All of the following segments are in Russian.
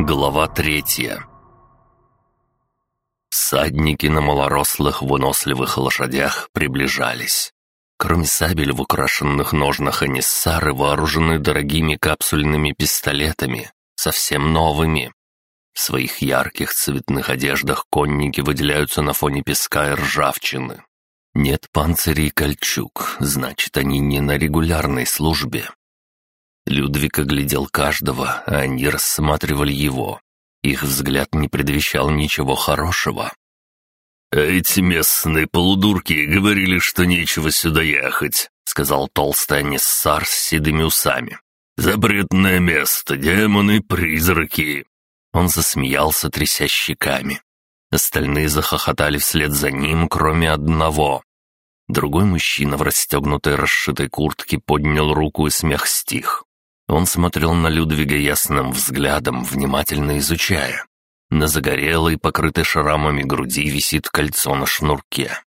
Глава третья Садники на малорослых выносливых лошадях приближались. Кроме сабель в украшенных ножнах аниссары вооружены дорогими капсульными пистолетами, совсем новыми. В своих ярких цветных одеждах конники выделяются на фоне песка и ржавчины. Нет панцирей и кольчуг, значит, они не на регулярной службе. Людвиг оглядел каждого, а они рассматривали его. Их взгляд не предвещал ничего хорошего. «Эти местные полудурки говорили, что нечего сюда ехать», — сказал толстый аниссар с седыми усами. «Запретное место, демоны, призраки». Он засмеялся, тряся щеками. Остальные захохотали вслед за ним, кроме одного. Другой мужчина в расстегнутой расшитой куртке поднял руку и смех стих. Он смотрел на Людвига ясным взглядом, внимательно изучая. На загорелой, покрытой шрамами груди висит кольцо на шнурке.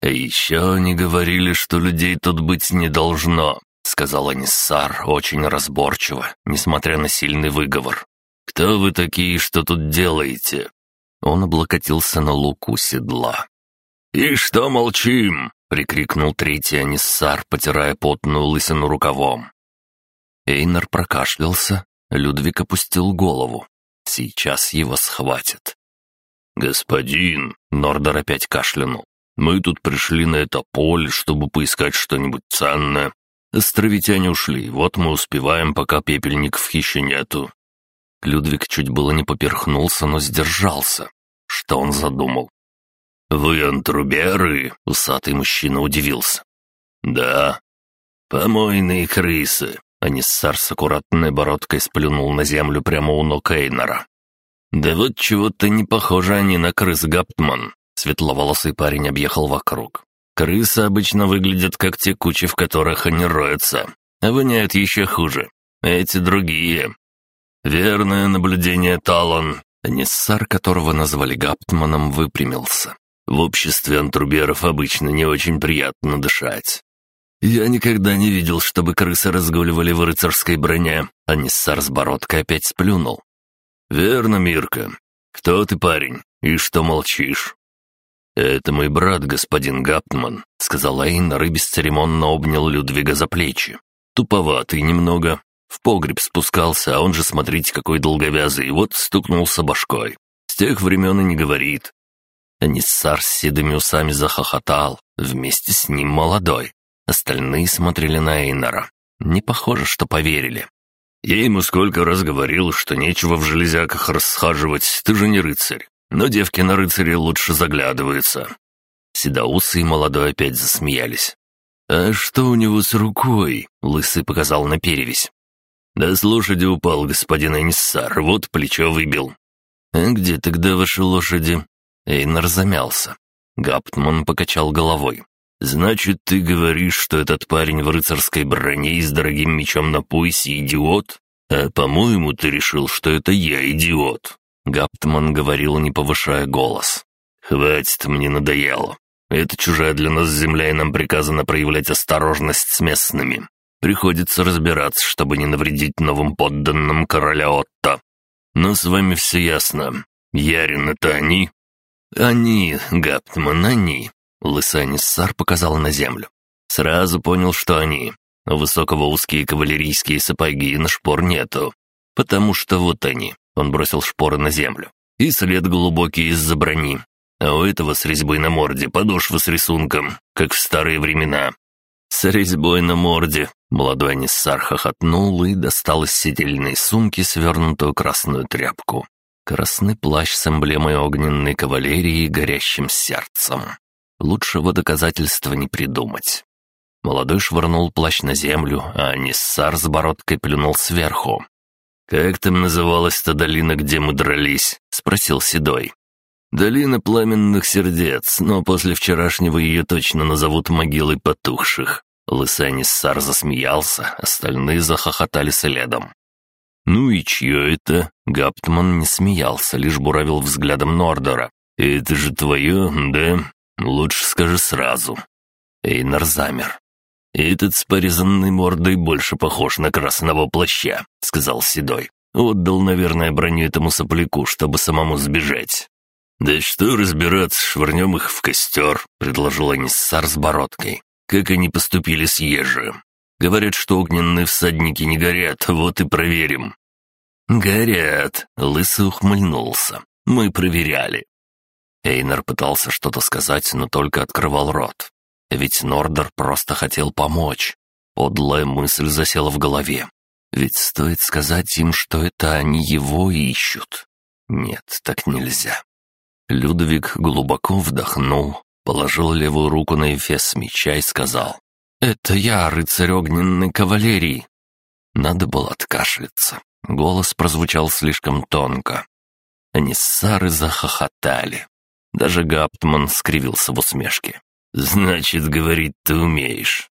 «А еще они говорили, что людей тут быть не должно», — сказал Аниссар очень разборчиво, несмотря на сильный выговор. «Кто вы такие, что тут делаете?» Он облокотился на луку седла. «И что молчим?» — прикрикнул третий Аниссар, потирая потную лысину рукавом. Эйнар прокашлялся, Людвиг опустил голову. Сейчас его схватят. «Господин!» — Нордер опять кашлянул. «Мы тут пришли на это поле, чтобы поискать что-нибудь ценное. Островитяне ушли, вот мы успеваем, пока пепельников еще нету». Людвиг чуть было не поперхнулся, но сдержался. Что он задумал? «Вы антруберы?» — усатый мужчина удивился. «Да». «Помойные крысы. Аниссар с аккуратной бородкой сплюнул на землю прямо у ног Эйнора. «Да вот чего-то не похожи они на крыс Гаптман», — светловолосый парень объехал вокруг. «Крысы обычно выглядят как те кучи, в которых они роются, а воняют еще хуже. Эти другие». «Верное наблюдение, Талон», — Аниссар, которого назвали Гаптманом, выпрямился. «В обществе антруберов обычно не очень приятно дышать. «Я никогда не видел, чтобы крысы разгуливали в рыцарской броне», а Ниссар с бородкой опять сплюнул. «Верно, Мирка. Кто ты, парень, и что молчишь?» «Это мой брат, господин Гаптман», — сказал Эйнар и бесцеремонно обнял Людвига за плечи. «Туповатый немного. В погреб спускался, а он же, смотрите, какой долговязый, вот стукнулся башкой. С тех времен и не говорит». Аниссар с седыми усами захохотал, вместе с ним молодой. Остальные смотрели на Эйнора. Не похоже, что поверили. «Я ему сколько раз говорил, что нечего в железяках расхаживать, ты же не рыцарь. Но девки на рыцаре лучше заглядываются». Седоусы и молодой опять засмеялись. «А что у него с рукой?» — Лысый показал на перевесь. «Да с лошади упал господин Эниссар, вот плечо выбил». «А где тогда ваши лошади?» Эйнар замялся. Гаптман покачал головой. «Значит, ты говоришь, что этот парень в рыцарской броне и с дорогим мечом на поясе идиот? А, по-моему, ты решил, что это я идиот». Гаптман говорил, не повышая голос. «Хватит, мне надоело. Это чужая для нас земля, и нам приказано проявлять осторожность с местными. Приходится разбираться, чтобы не навредить новым подданным короля Отто. Но с вами все ясно. Ярин — это они?» «Они, Гаптман, они. Лысый Аниссар показал на землю. Сразу понял, что они. У высокого узкие кавалерийские сапоги на шпор нету. Потому что вот они. Он бросил шпоры на землю. И след глубокий из-за брони. А у этого с резьбой на морде подошва с рисунком, как в старые времена. С резьбой на морде. Молодой Аниссар хохотнул и достал из сидельной сумки свернутую красную тряпку. Красный плащ с эмблемой огненной кавалерии и горящим сердцем. Лучшего доказательства не придумать. Молодой швырнул плащ на землю, а Ниссар с бородкой плюнул сверху. «Как там называлась та долина, где мы дрались?» — спросил Седой. «Долина пламенных сердец, но после вчерашнего ее точно назовут могилой потухших». Лысый Ниссар засмеялся, остальные захохотали следом. «Ну и чье это?» Гаптман не смеялся, лишь буравил взглядом Нордера. «Это же твое, да?» «Лучше скажи сразу». Эйнар замер. «Этот с порезанной мордой больше похож на красного плаща», — сказал Седой. Отдал, наверное, броню этому сопляку, чтобы самому сбежать. «Да что разбираться, швырнем их в костер», — предложил Аниссар с бородкой. «Как они поступили с ежем? Говорят, что огненные всадники не горят, вот и проверим». «Горят», — Лысый ухмыльнулся. «Мы проверяли». Эйнер пытался что-то сказать, но только открывал рот. Ведь Нордер просто хотел помочь. Подлая мысль засела в голове. Ведь стоит сказать им, что это они его ищут. Нет, так нельзя. Людвиг глубоко вдохнул, положил левую руку на эфес меча и сказал, «Это я, рыцарь огненной кавалерии». Надо было откашляться. Голос прозвучал слишком тонко. Аниссары захохотали. Даже Гаптман скривился в усмешке. «Значит, говорить ты умеешь.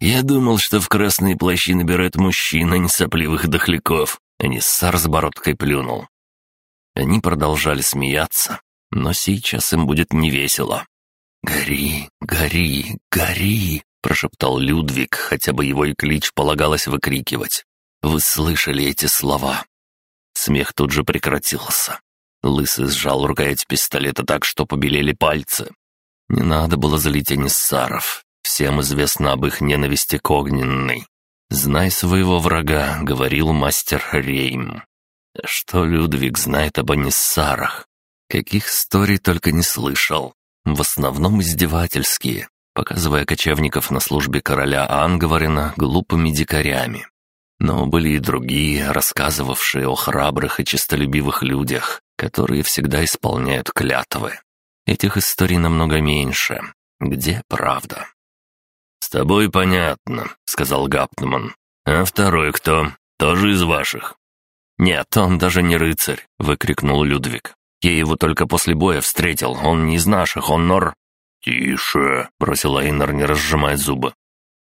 Я думал, что в красные плащи набирают мужчин, а не сопливых дохляков. Аниссар с бородкой плюнул. Они продолжали смеяться, но сейчас им будет невесело. «Гори, гори, гори!» — прошептал Людвиг, хотя бы его и клич полагалось выкрикивать. «Вы слышали эти слова?» Смех тут же прекратился. Лысый сжал рукоять пистолета так, что побелели пальцы. Не надо было злить Аниссаров. Всем известно об их ненависти к огненной. «Знай своего врага», — говорил мастер Рейм. Что Людвиг знает об Аниссарах? Каких историй только не слышал. В основном издевательские, показывая кочевников на службе короля Ангварина глупыми дикарями. Но были и другие, рассказывавшие о храбрых и честолюбивых людях, которые всегда исполняют клятвы. Этих историй намного меньше. Где правда? «С тобой понятно», — сказал Гаптман. «А второй кто? Тоже из ваших?» «Нет, он даже не рыцарь», — выкрикнул Людвиг. «Я его только после боя встретил. Он не из наших, он нор...» «Тише», — бросил Айнер, не разжимая зубы.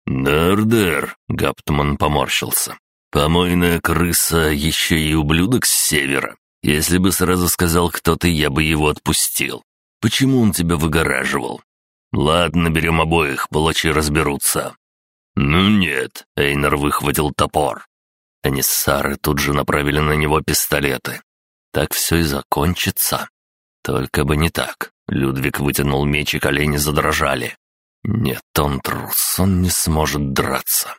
«Дер-дер», — Гаптман поморщился. «Помойная крыса еще и ублюдок с севера. Если бы сразу сказал, кто ты, я бы его отпустил. Почему он тебя выгораживал? «Ладно, берем обоих, палачи разберутся». «Ну нет», — Эйнер выхватил топор. Аниссары тут же направили на него пистолеты. Так все и закончится. Только бы не так. Людвиг вытянул меч, и колени задрожали. Нет, он трус, он не сможет драться.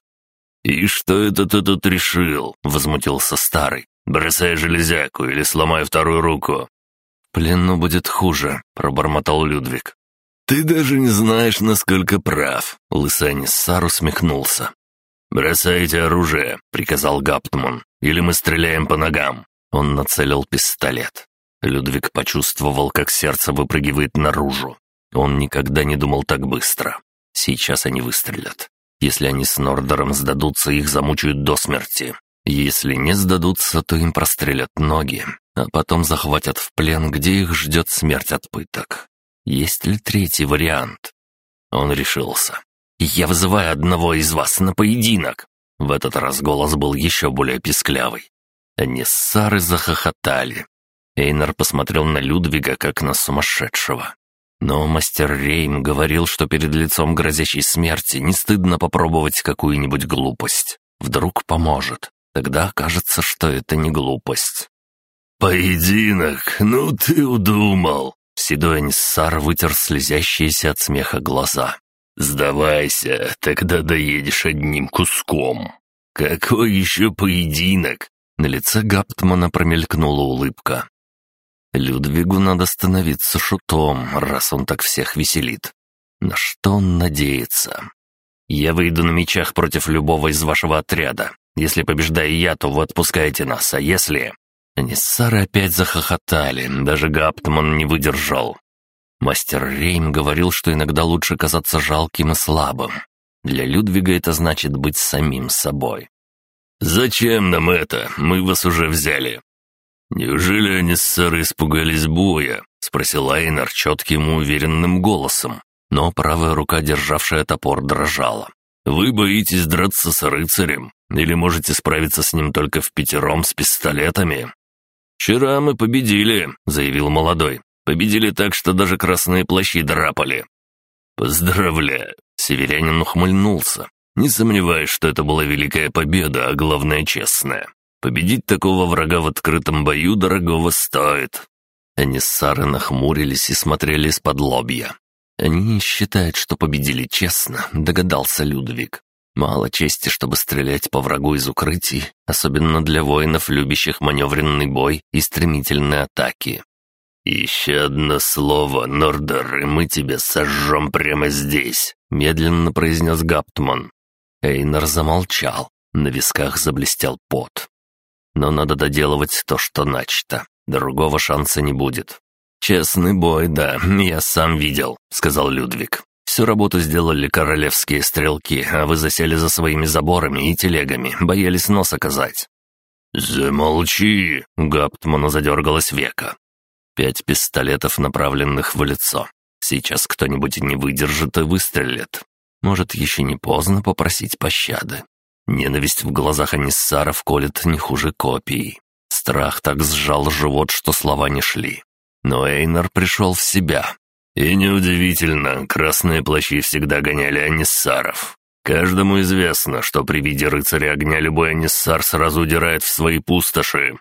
«И что это ты тут решил?» — возмутился старый. «Бросай железяку или сломай вторую руку». «Плену будет хуже», — пробормотал Людвиг. «Ты даже не знаешь, насколько прав», — Лысый Сар усмехнулся. «Бросайте оружие», — приказал Гаптман, — «или мы стреляем по ногам». Он нацелил пистолет. Людвиг почувствовал, как сердце выпрыгивает наружу. Он никогда не думал так быстро. Сейчас они выстрелят. Если они с Нордером сдадутся, их замучают до смерти. Если не сдадутся, то им прострелят ноги, а потом захватят в плен, где их ждет смерть от пыток. Есть ли третий вариант? Он решился. «Я вызываю одного из вас на поединок!» В этот раз голос был еще более писклявый. Они с Сарой захохотали. Эйнар посмотрел на Людвига, как на сумасшедшего. Но мастер Рейм говорил, что перед лицом грозящей смерти не стыдно попробовать какую-нибудь глупость. Вдруг поможет. Тогда окажется, что это не глупость. «Поединок? Ну ты удумал!» Седой Аниссар вытер слезящиеся от смеха глаза. «Сдавайся, тогда доедешь одним куском. Какой еще поединок?» На лице Гаптмана промелькнула улыбка. «Людвигу надо становиться шутом, раз он так всех веселит. На что он надеется? Я выйду на мечах против любого из вашего отряда. Если побеждаю я, то вы отпускаете нас, а если...» Аниссары опять захохотали, даже Гаптман не выдержал. Мастер Рейм говорил, что иногда лучше казаться жалким и слабым. Для Людвига это значит быть самим собой. «Зачем нам это? Мы вас уже взяли». «Неужели Аниссары испугались боя?» — спросил Айнер четким и уверенным голосом, но правая рука, державшая топор, дрожала. «Вы боитесь драться с рыцарем? Или можете справиться с ним только в пятером с пистолетами?» «Вчера мы победили», — заявил молодой. «Победили так, что даже красные плащи драпали». «Поздравляю», — северянин ухмыльнулся. «Не сомневаюсь, что это была великая победа, а главное, честная. Победить такого врага в открытом бою дорогого стоит». Аниссары нахмурились и смотрели из-под лобья. «Они считают, что победили честно», — догадался Людвиг. «Мало чести, чтобы стрелять по врагу из укрытий, особенно для воинов, любящих маневренный бой и стремительные атаки. «Еще одно слово, Нордер, и мы тебя сожжем прямо здесь», — медленно произнес Гаптман. Эйнар замолчал, на висках заблестел пот. Но надо доделывать то, что начато. Другого шанса не будет. «Честный бой, да, я сам видел», — сказал Людвиг. «Всю работу сделали королевские стрелки, а вы засели за своими заборами и телегами, боялись нос оказать». «Замолчи!» — Гаптману задергалось века. Пять пистолетов, направленных в лицо. Сейчас кто-нибудь не выдержит и выстрелит. Может, еще не поздно попросить пощады. Ненависть в глазах Аниссаров колет не хуже копий. Страх так сжал живот, что слова не шли. Но Эйнар пришел в себя. И неудивительно, красные плащи всегда гоняли Аниссаров. Каждому известно, что при виде рыцаря огня любой Аниссар сразу удирает в свои пустоши.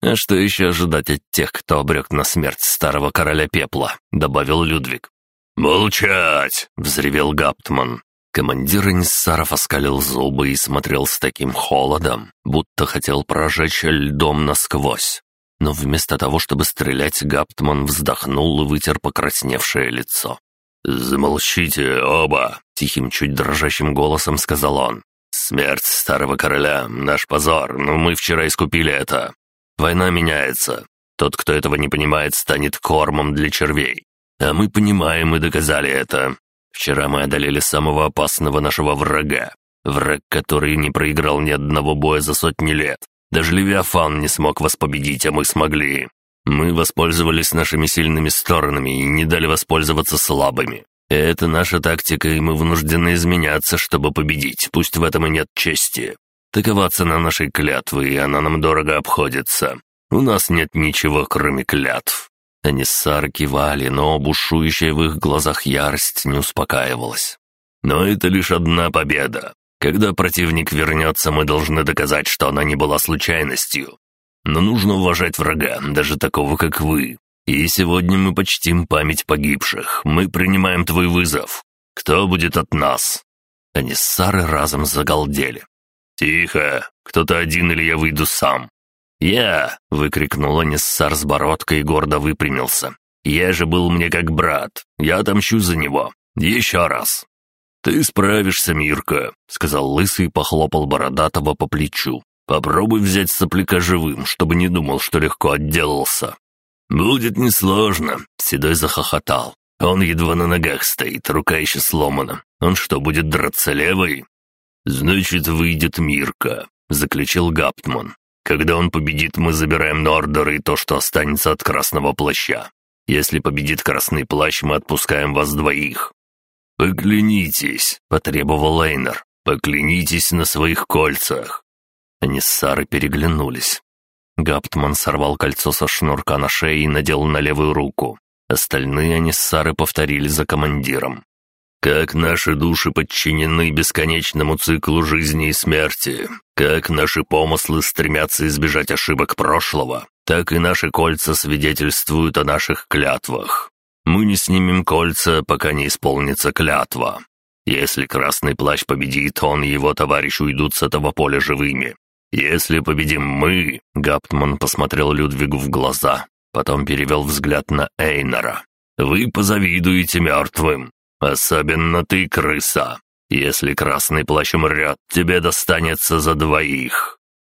А что еще ожидать от тех, кто обрек на смерть старого короля пепла?» — добавил Людвиг. «Молчать!» — взревел Гаптман. Командир Ниссаров оскалил зубы и смотрел с таким холодом, будто хотел прожечь льдом насквозь. Но вместо того, чтобы стрелять, Гаптман вздохнул и вытер покрасневшее лицо. «Замолчите оба!» — тихим, чуть дрожащим голосом сказал он. «Смерть старого короля — наш позор, но мы вчера искупили это. Война меняется. Тот, кто этого не понимает, станет кормом для червей. А мы понимаем и доказали это. Вчера мы одолели самого опасного нашего врага. Враг, который не проиграл ни одного боя за сотни лет. Даже Левиафан не смог вас победить, а мы смогли. Мы воспользовались нашими сильными сторонами и не дали воспользоваться слабыми. Это наша тактика, и мы вынуждены изменяться, чтобы победить, пусть в этом и нет чести. Такова цена нашей клятвы, и она нам дорого обходится. У нас нет ничего, кроме клятв. Они кивали, но бушующая в их глазах ярость не успокаивалась. Но это лишь одна победа. Когда противник вернется, мы должны доказать, что она не была случайностью. Но нужно уважать врага, даже такого, как вы. И сегодня мы почтим память погибших. Мы принимаем твой вызов. Кто будет от нас?» Аниссары разом загалдели. «Тихо! Кто-то один или я выйду сам. «Я!» — выкрикнул Аниссар с бородкой и гордо выпрямился. «Я же был мне как брат. Я отомщу за него. Еще раз!» «Ты справишься, Мирка», — сказал Лысый и похлопал Бородатого по плечу. «Попробуй взять сопляка живым, чтобы не думал, что легко отделался». «Будет несложно», — Седой захохотал. «Он едва на ногах стоит, рука еще сломана. Он что, будет драться левой?» «Значит, выйдет Мирка», — заключил Гаптман. Когда он победит, мы забираем Нордер и то, что останется от Красного Плаща. Если победит Красный Плащ, мы отпускаем вас двоих». «Поклянитесь», — потребовал Лейнер. «Поклянитесь на своих кольцах». Они с Сарой переглянулись. Гаптман сорвал кольцо со шнурка на шее и надел на левую руку. Остальные они с Сарой повторили за командиром. Как наши души подчинены бесконечному циклу жизни и смерти, как наши помыслы стремятся избежать ошибок прошлого, так и наши кольца свидетельствуют о наших клятвах. Мы не снимем кольца, пока не исполнится клятва. Если красный плащ победит, он и его товарищ уйдут с этого поля живыми. Если победим мы, Гаптман посмотрел Людвигу в глаза, потом перевел взгляд на Эйнора. Вы позавидуете мертвым, Особенно ты, крыса. Если красный плащ умрет, тебе достанется за двоих».